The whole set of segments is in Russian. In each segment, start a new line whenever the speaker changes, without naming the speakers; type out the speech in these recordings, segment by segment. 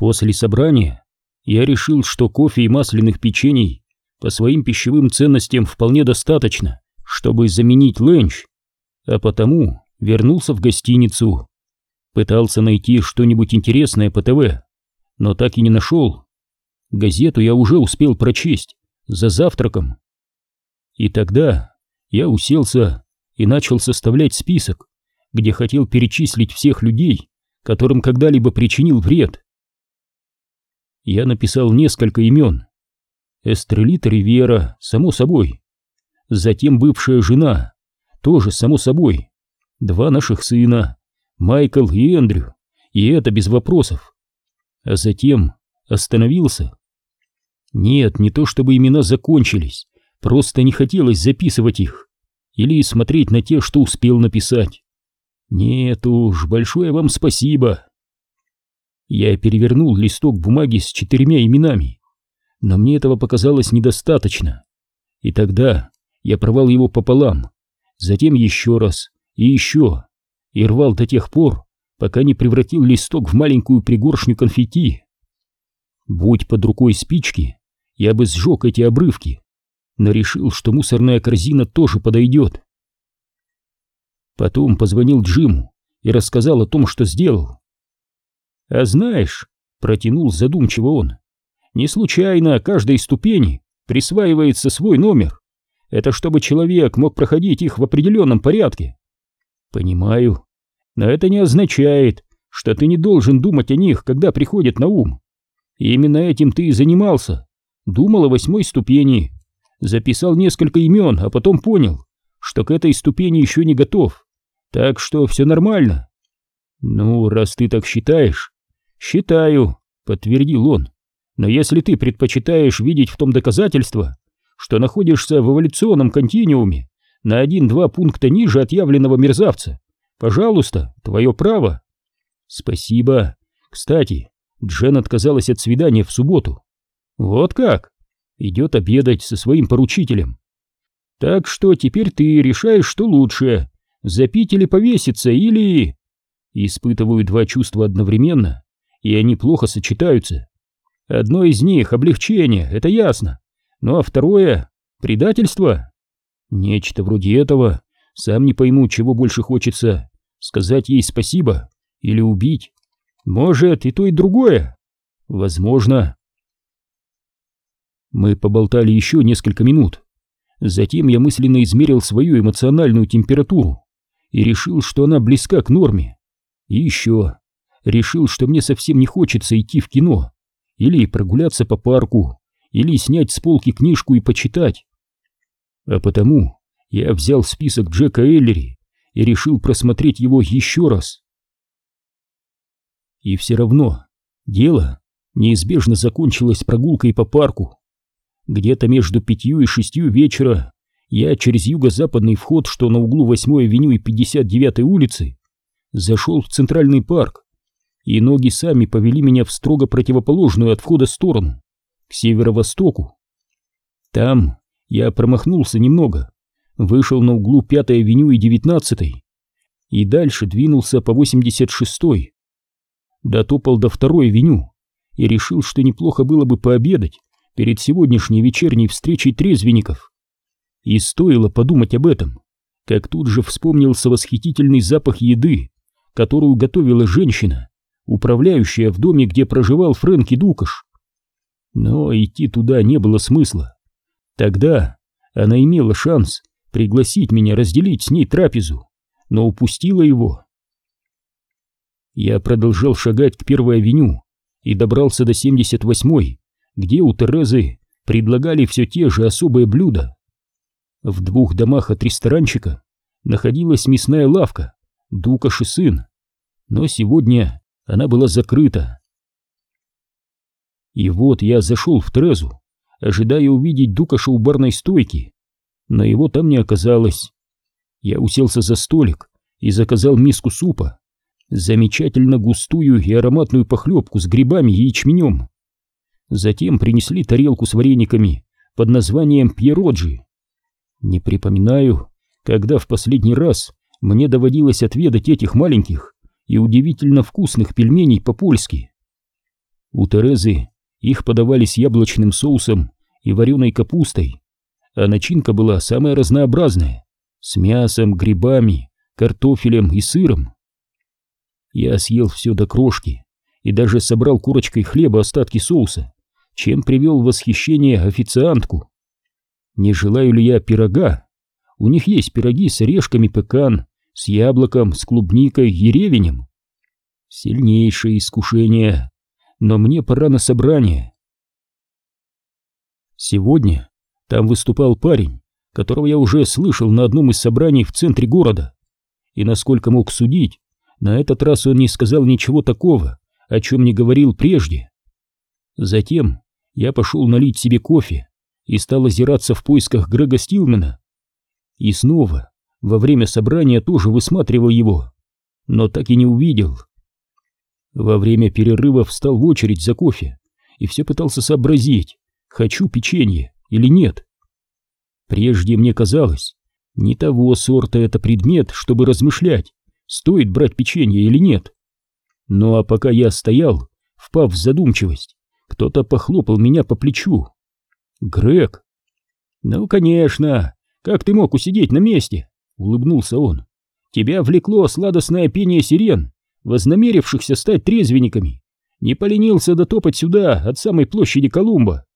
После собрания я решил, что кофе и масляных печений по своим пищевым ценностям вполне достаточно, чтобы заменить ленч, а потому вернулся в гостиницу. Пытался найти что-нибудь интересное по ТВ, но так и не нашел. Газету я уже успел прочесть за завтраком. И тогда я уселся и начал составлять список, где хотел перечислить всех людей, которым когда-либо причинил вред. Я написал несколько имен. Эстрелита Ривера, само собой. Затем бывшая жена, тоже само собой. Два наших сына, Майкл и Эндрю, и это без вопросов. А затем остановился. Нет, не то чтобы имена закончились, просто не хотелось записывать их или смотреть на те, что успел написать. Нет уж, большое вам спасибо. Я перевернул листок бумаги с четырьмя именами, но мне этого показалось недостаточно. И тогда я порвал его пополам, затем еще раз и еще, и рвал до тех пор, пока не превратил листок в маленькую пригоршню конфетти. Будь под рукой спички, я бы сжег эти обрывки, но решил, что мусорная корзина тоже подойдет. Потом позвонил Джиму и рассказал о том, что сделал. «А знаешь», — протянул задумчиво он, — «не случайно каждой ступени присваивается свой номер. Это чтобы человек мог проходить их в определенном порядке». «Понимаю, но это не означает, что ты не должен думать о них, когда приходят на ум. Именно этим ты и занимался. Думал о восьмой ступени, записал несколько имен, а потом понял, что к этой ступени еще не готов. Так что все нормально. Ну, раз ты так считаешь, считаю, подтвердил он. Но если ты предпочитаешь видеть в том доказательство, что находишься в эволюционном континууме на один-два пункта ниже отъявленного мерзавца, пожалуйста, твое право. Спасибо. Кстати, Джен отказалась от свидания в субботу. Вот как? Идет обедать со своим поручителем. Так что теперь ты решаешь, что лучше, запить или повеситься, или... Испытываю два чувства одновременно, и они плохо сочетаются. Одно из них — облегчение, это ясно. Ну а второе — предательство. Нечто вроде этого. Сам не пойму, чего больше хочется. Сказать ей спасибо или убить. Может, и то, и другое. Возможно. Мы поболтали еще несколько минут. Затем я мысленно измерил свою эмоциональную температуру и решил, что она близка к норме. И еще решил, что мне совсем не хочется идти в кино, или прогуляться по парку, или снять с полки книжку и почитать. А потому я взял список Джека Эллери и решил просмотреть его еще раз. И все равно дело неизбежно закончилось прогулкой по парку. Где-то между пятью и шестью вечера я через юго-западный вход, что на углу 8-й авеню и 59-й улицы, зашел в центральный парк, и ноги сами повели меня в строго противоположную от входа сторону, к северо-востоку. Там я промахнулся немного, вышел на углу 5-й авеню и 19-й, и дальше двинулся по 86-й. Дотопал до 2-й авеню и решил, что неплохо было бы пообедать перед сегодняшней вечерней встречей трезвенников. И стоило подумать об этом, как тут же вспомнился восхитительный запах еды, которую готовила женщина, управляющая в доме, где проживал Фрэнки Дукаш. Но идти туда не было смысла. Тогда она имела шанс пригласить меня разделить с ней трапезу, но упустила его. Я продолжал шагать к Первой авеню и добрался до 78-й, где у Терезы предлагали все те же особые блюда. В двух домах от ресторанчика находилась мясная лавка, Дукаш и сын, но сегодня она была закрыта. И вот я зашел в Трезу, ожидая увидеть Дукаша у барной стойки, но его там не оказалось. Я уселся за столик и заказал миску супа, замечательно густую и ароматную похлебку с грибами и ячменем. Затем принесли тарелку с варениками под названием пьероджи. Не припоминаю, когда в последний раз мне доводилось отведать этих маленьких и удивительно вкусных пельменей по-польски. У Терезы их подавали с яблочным соусом и вареной капустой, а начинка была самая разнообразная, с мясом, грибами, картофелем и сыром. Я съел все до крошки и даже собрал курочкой хлеба остатки соуса, чем привел в восхищение официантку. Не желаю ли я пирога? У них есть пироги с орешками пекан, с яблоком, с клубникой и ревенем. Сильнейшее искушение, но мне пора на собрание. Сегодня там выступал парень, которого я уже слышал на одном из собраний в центре города. И насколько мог судить, на этот раз он не сказал ничего такого, о чем не говорил прежде. Затем я пошел налить себе кофе и стал озираться в поисках Грега Стилмена. И снова, во время собрания тоже высматривал его, но так и не увидел. Во время перерыва встал в очередь за кофе и все пытался сообразить, хочу печенье или нет. Прежде мне казалось, не того сорта это предмет, чтобы размышлять, стоит брать печенье или нет. Ну а пока я стоял, впав в задумчивость, кто-то похлопал меня по плечу. Грег. Ну, конечно, как ты мог усидеть на месте? Улыбнулся он. Тебя влекло сладостное пение сирен, вознамерившихся стать трезвенниками. Не поленился дотопать сюда, от самой площади Колумба.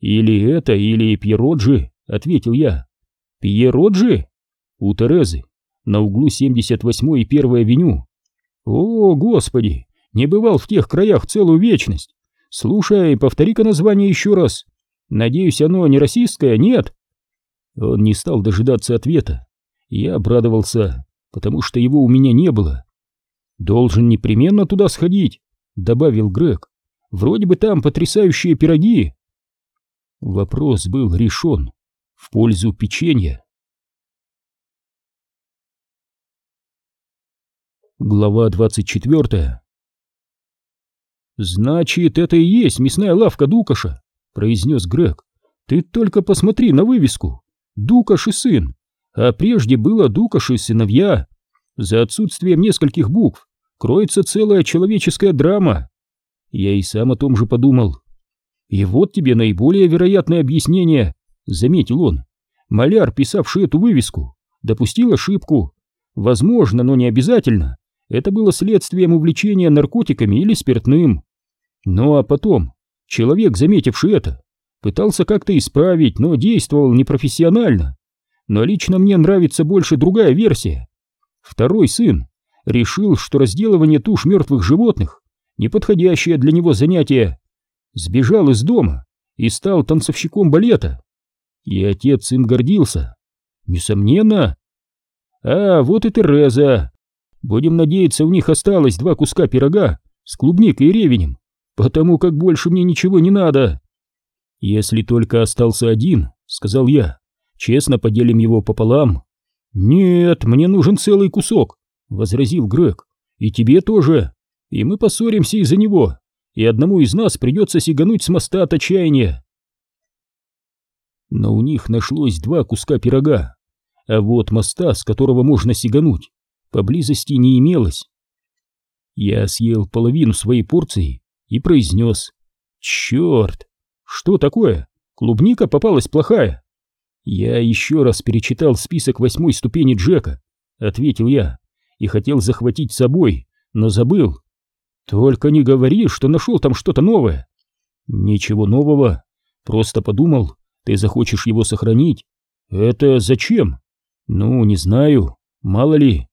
Или это, или Пьероджи, ответил я. Пьероджи? У Терезы, на углу 78 и 1 авеню. О, господи, не бывал в тех краях целую вечность. Слушай, повтори-ка название еще раз. Надеюсь, оно не российское, нет? Он не стал дожидаться ответа. Я обрадовался, потому что его у меня не было. Должен непременно туда сходить, добавил Грег. Вроде бы там потрясающие пироги. Вопрос был решен в пользу печенья. Глава двадцать четвертая. «Значит, это и есть мясная лавка Дукаша», — произнес Грег. «Ты только посмотри на вывеску. Дукаш и сын. А прежде было Дукаш и сыновья. За отсутствием нескольких букв кроется целая человеческая драма. Я и сам о том же подумал. И вот тебе наиболее вероятное объяснение, заметил он. Маляр, писавший эту вывеску, допустил ошибку. Возможно, но не обязательно. Это было следствием увлечения наркотиками или спиртным. Ну а потом, человек, заметивший это, пытался как-то исправить, но действовал непрофессионально. Но лично мне нравится больше другая версия. Второй сын решил, что разделывание туш мертвых животных — неподходящее для него занятие. Сбежал из дома и стал танцовщиком балета. И отец им гордился. Несомненно. А вот и Тереза. Будем надеяться, у них осталось два куска пирога с клубникой и ревенем, потому как больше мне ничего не надо. Если только остался один, сказал я, честно поделим его пополам. Нет, мне нужен целый кусок, возразил Грег. И тебе тоже. И мы поссоримся из-за него, и одному из нас придется сигануть с моста от отчаяния. Но у них нашлось два куска пирога, а вот моста, с которого можно сигануть, поблизости не имелось. Я съел половину своей порции и произнес «Черт! Что такое? Клубника попалась плохая!» «Я еще раз перечитал список восьмой ступени Джека», — ответил я, и хотел захватить с собой, но забыл. «Только не говори, что нашел там что-то новое». «Ничего нового, просто подумал, ты захочешь его сохранить». «Это зачем?» «Ну, не знаю, мало ли».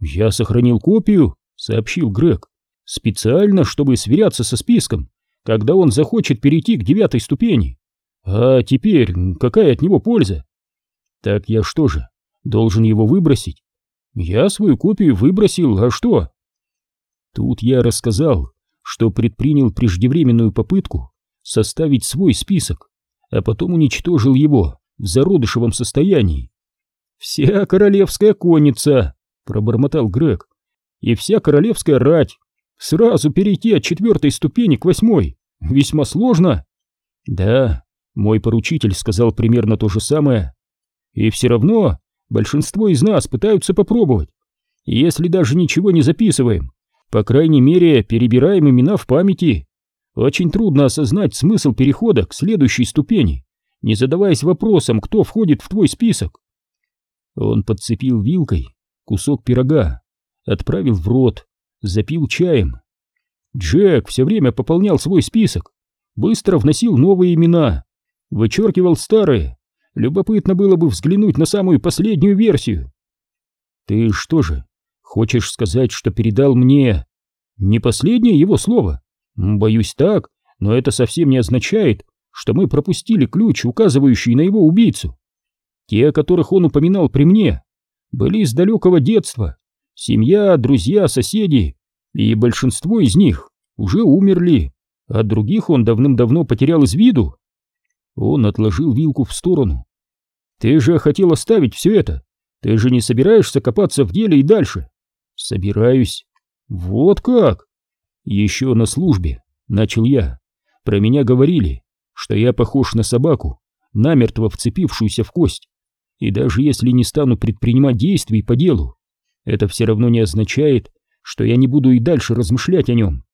«Я сохранил копию», — сообщил Грег, «специально, чтобы сверяться со списком, когда он захочет перейти к девятой ступени. А теперь какая от него польза?» «Так я что же, должен его выбросить?» «Я свою копию выбросил, а что?» Тут я рассказал, что предпринял преждевременную попытку составить свой список, а потом уничтожил его в зародышевом состоянии. «Вся королевская конница!» пробормотал Грег. И вся королевская рать. Сразу перейти от четвертой ступени к восьмой. Весьма сложно. Да, мой поручитель сказал примерно то же самое. И все равно большинство из нас пытаются попробовать. Если даже ничего не записываем, по крайней мере, перебираем имена в памяти. Очень трудно осознать смысл перехода к следующей ступени, не задаваясь вопросом, кто входит в твой список. Он подцепил вилкой кусок пирога, отправил в рот, запил чаем. Джек все время пополнял свой список, быстро вносил новые имена, вычеркивал старые. Любопытно было бы взглянуть на самую последнюю версию. Ты что же, хочешь сказать, что передал мне не последнее его слово? Боюсь так, но это совсем не означает, что мы пропустили ключ, указывающий на его убийцу. Те, о которых он упоминал при мне, были из далекого детства. Семья, друзья, соседи, и большинство из них уже умерли, а других он давным-давно потерял из виду. Он отложил вилку в сторону. «Ты же хотел оставить все это. Ты же не собираешься копаться в деле и дальше?» «Собираюсь». «Вот как?» «Еще на службе», — начал я. «Про меня говорили, что я похож на собаку, намертво вцепившуюся в кость. И даже если не стану предпринимать действий по делу, это все равно не означает, что я не буду и дальше размышлять о нем.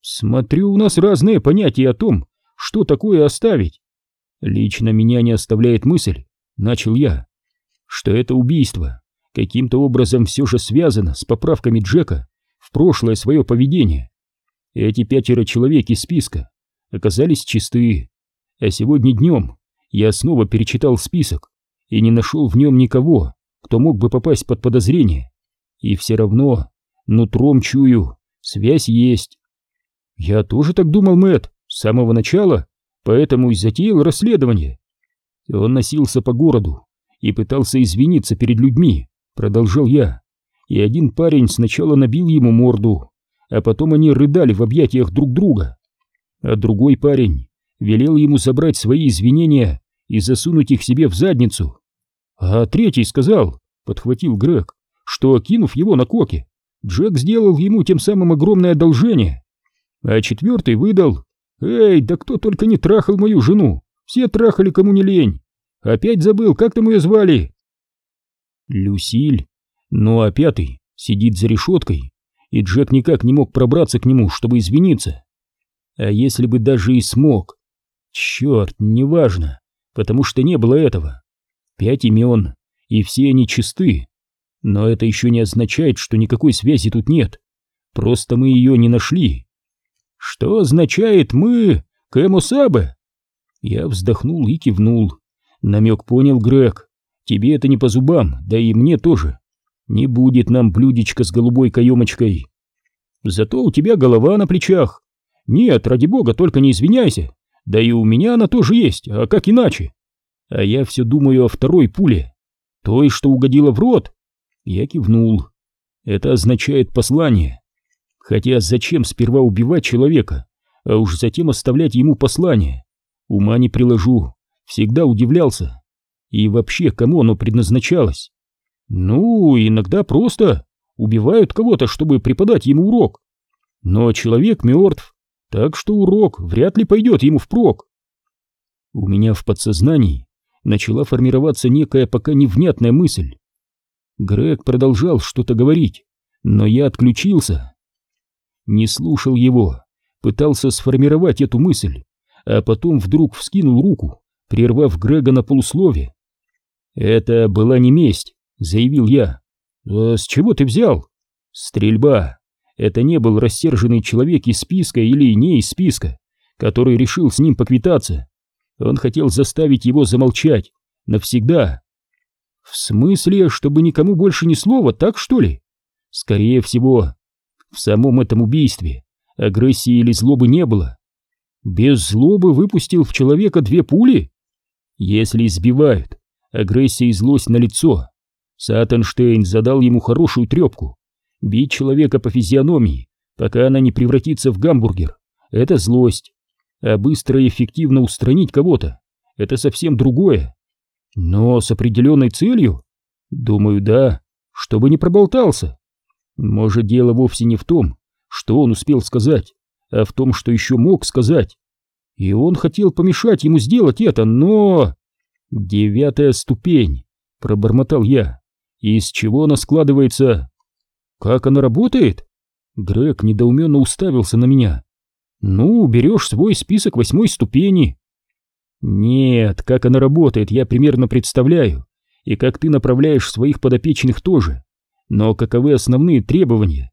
Смотрю, у нас разные понятия о том, что такое оставить. Лично меня не оставляет мысль, начал я, что это убийство каким-то образом все же связано с поправками Джека в прошлое свое поведение. Эти пятеро человек из списка оказались чисты, а сегодня днем я снова перечитал список и не нашел в нем никого, кто мог бы попасть под подозрение. И все равно, нутром чую, связь есть. Я тоже так думал, Мэтт, с самого начала, поэтому и затеял расследование. Он носился по городу и пытался извиниться перед людьми, продолжал я. И один парень сначала набил ему морду, а потом они рыдали в объятиях друг друга. А другой парень велел ему забрать свои извинения и засунуть их себе в задницу. А третий сказал, подхватил Грег, что, кинув его на коке, Джек сделал ему тем самым огромное одолжение. А четвертый выдал, «Эй, да кто только не трахал мою жену! Все трахали, кому не лень! Опять забыл, как там ее звали?» Люсиль. Ну а пятый сидит за решеткой, и Джек никак не мог пробраться к нему, чтобы извиниться. А если бы даже и смог? Черт, неважно потому что не было этого. Пять имен, и все они чисты. Но это еще не означает, что никакой связи тут нет. Просто мы ее не нашли. Что означает «мы» Кэмусабе? Я вздохнул и кивнул. Намек понял Грег. Тебе это не по зубам, да и мне тоже. Не будет нам блюдечко с голубой каемочкой. Зато у тебя голова на плечах. Нет, ради бога, только не извиняйся. Да и у меня она тоже есть, а как иначе? А я все думаю о второй пуле, той, что угодила в рот. Я кивнул. Это означает послание. Хотя зачем сперва убивать человека, а уж затем оставлять ему послание? Ума не приложу, всегда удивлялся. И вообще, кому оно предназначалось? Ну, иногда просто убивают кого-то, чтобы преподать ему урок. Но человек мертв, так что урок вряд ли пойдет ему впрок. У меня в подсознании начала формироваться некая пока невнятная мысль. Грег продолжал что-то говорить, но я отключился. Не слушал его, пытался сформировать эту мысль, а потом вдруг вскинул руку, прервав Грега на полуслове. «Это была не месть», — заявил я. «А с чего ты взял?» «Стрельба. Это не был рассерженный человек из списка или не из списка, который решил с ним поквитаться. Он хотел заставить его замолчать. Навсегда. В смысле, чтобы никому больше ни слова, так что ли? Скорее всего, в самом этом убийстве агрессии или злобы не было. Без злобы выпустил в человека две пули? Если избивают, агрессия и злость на лицо. Сатенштейн задал ему хорошую трепку. Бить человека по физиономии, пока она не превратится в гамбургер, это злость. А быстро и эффективно устранить кого-то — это совсем другое. Но с определенной целью? Думаю, да, чтобы не проболтался. Может, дело вовсе не в том, что он успел сказать, а в том, что еще мог сказать. И он хотел помешать ему сделать это, но... Девятая ступень, пробормотал я. Из чего она складывается? Как она работает? Грег недоуменно уставился на меня. Ну, берешь свой список восьмой ступени. Нет, как она работает, я примерно представляю, и как ты направляешь своих подопечных тоже. Но каковы основные требования?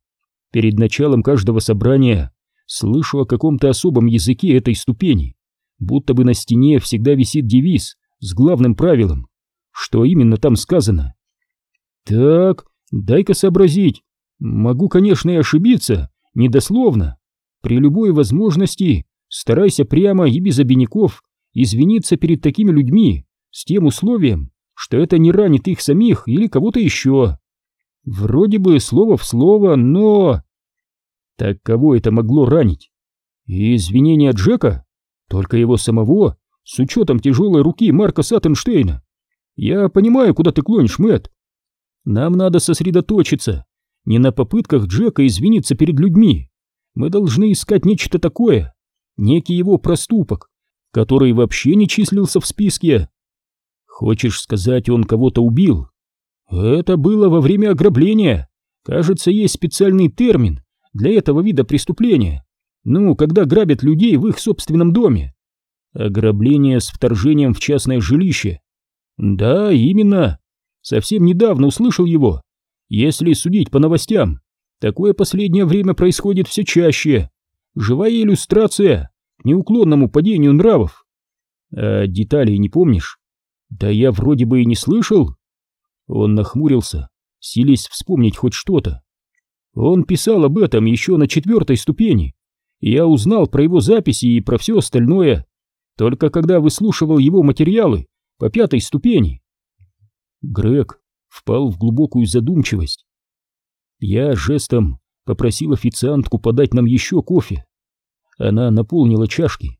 Перед началом каждого собрания слышу о каком-то особом языке этой ступени, будто бы на стене всегда висит девиз с главным правилом. Что именно там сказано? Так, дай-ка сообразить. Могу, конечно, и ошибиться, недословно. При любой возможности старайся прямо и без обиняков извиниться перед такими людьми с тем условием, что это не ранит их самих или кого-то еще. Вроде бы слово в слово, но... Так кого это могло ранить? И извинения Джека? Только его самого, с учетом тяжелой руки Марка Саттенштейна. Я понимаю, куда ты клонишь, Мэтт. Нам надо сосредоточиться не на попытках Джека извиниться перед людьми. Мы должны искать нечто такое, некий его проступок, который вообще не числился в списке. Хочешь сказать, он кого-то убил? Это было во время ограбления. Кажется, есть специальный термин для этого вида преступления. Ну, когда грабят людей в их собственном доме. Ограбление с вторжением в частное жилище. Да, именно. Совсем недавно услышал его. Если судить по новостям, такое последнее время происходит все чаще. Живая иллюстрация к неуклонному падению нравов. А деталей не помнишь? Да я вроде бы и не слышал. Он нахмурился, силясь вспомнить хоть что-то. Он писал об этом еще на четвертой ступени. Я узнал про его записи и про все остальное, только когда выслушивал его материалы по пятой ступени. Грег впал в глубокую задумчивость. Я жестом попросил официантку подать нам еще кофе. Она наполнила чашки.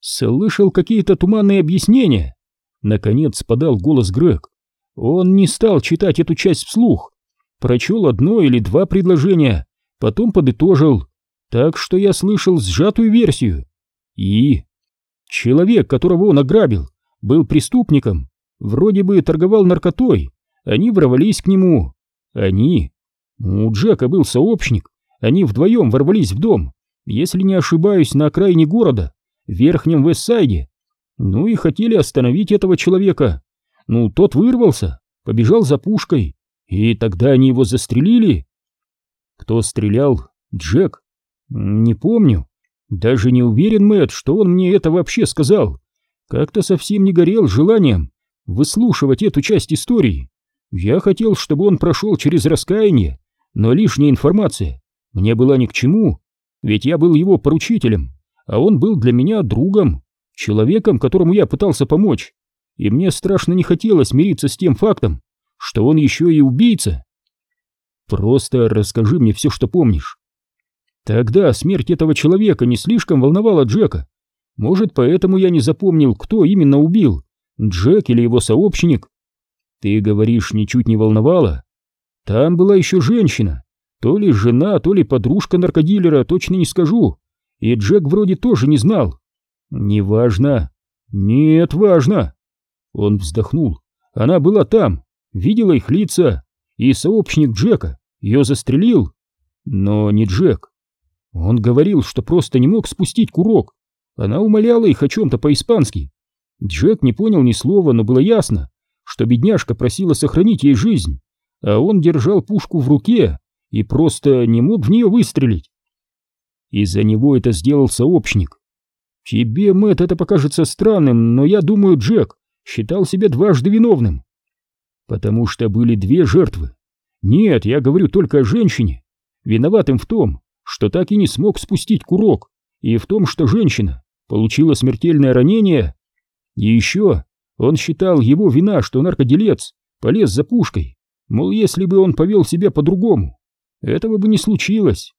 Слышал какие-то туманные объяснения. Наконец подал голос Грег. Он не стал читать эту часть вслух. Прочел одно или два предложения, потом подытожил. Так что я слышал сжатую версию. И... Человек, которого он ограбил, был преступником, вроде бы торговал наркотой. Они ворвались к нему. Они... У Джека был сообщник. Они вдвоем ворвались в дом, если не ошибаюсь, на окраине города, в Верхнем Вестсайде. Ну и хотели остановить этого человека. Ну, тот вырвался, побежал за пушкой, и тогда они его застрелили. Кто стрелял? Джек? Не помню. Даже не уверен, Мэтт, что он мне это вообще сказал. Как-то совсем не горел желанием выслушивать эту часть истории. Я хотел, чтобы он прошел через раскаяние, но лишняя информация мне была ни к чему, ведь я был его поручителем, а он был для меня другом, человеком, которому я пытался помочь, и мне страшно не хотелось мириться с тем фактом, что он еще и убийца. Просто расскажи мне все, что помнишь. Тогда смерть этого человека не слишком волновала Джека. Может, поэтому я не запомнил, кто именно убил, Джек или его сообщник. Ты говоришь, ничуть не волновало? Там была еще женщина, то ли жена, то ли подружка наркодилера, точно не скажу. И Джек вроде тоже не знал. Неважно. Нет, важно. Он вздохнул. Она была там, видела их лица, и сообщник Джека ее застрелил. Но не Джек. Он говорил, что просто не мог спустить курок. Она умоляла их о чем-то по-испански. Джек не понял ни слова, но было ясно, что бедняжка просила сохранить ей жизнь, а он держал пушку в руке и просто не мог в нее выстрелить. Из-за него это сделал сообщник. Тебе, Мэтт, это покажется странным, но я думаю, Джек считал себя дважды виновным. Потому что были две жертвы. Нет, я говорю только о женщине, виноватым в том, что так и не смог спустить курок, и в том, что женщина получила смертельное ранение. И еще он считал его вина, что наркоделец полез за пушкой, мол, если бы он повел себя по-другому, этого бы не случилось.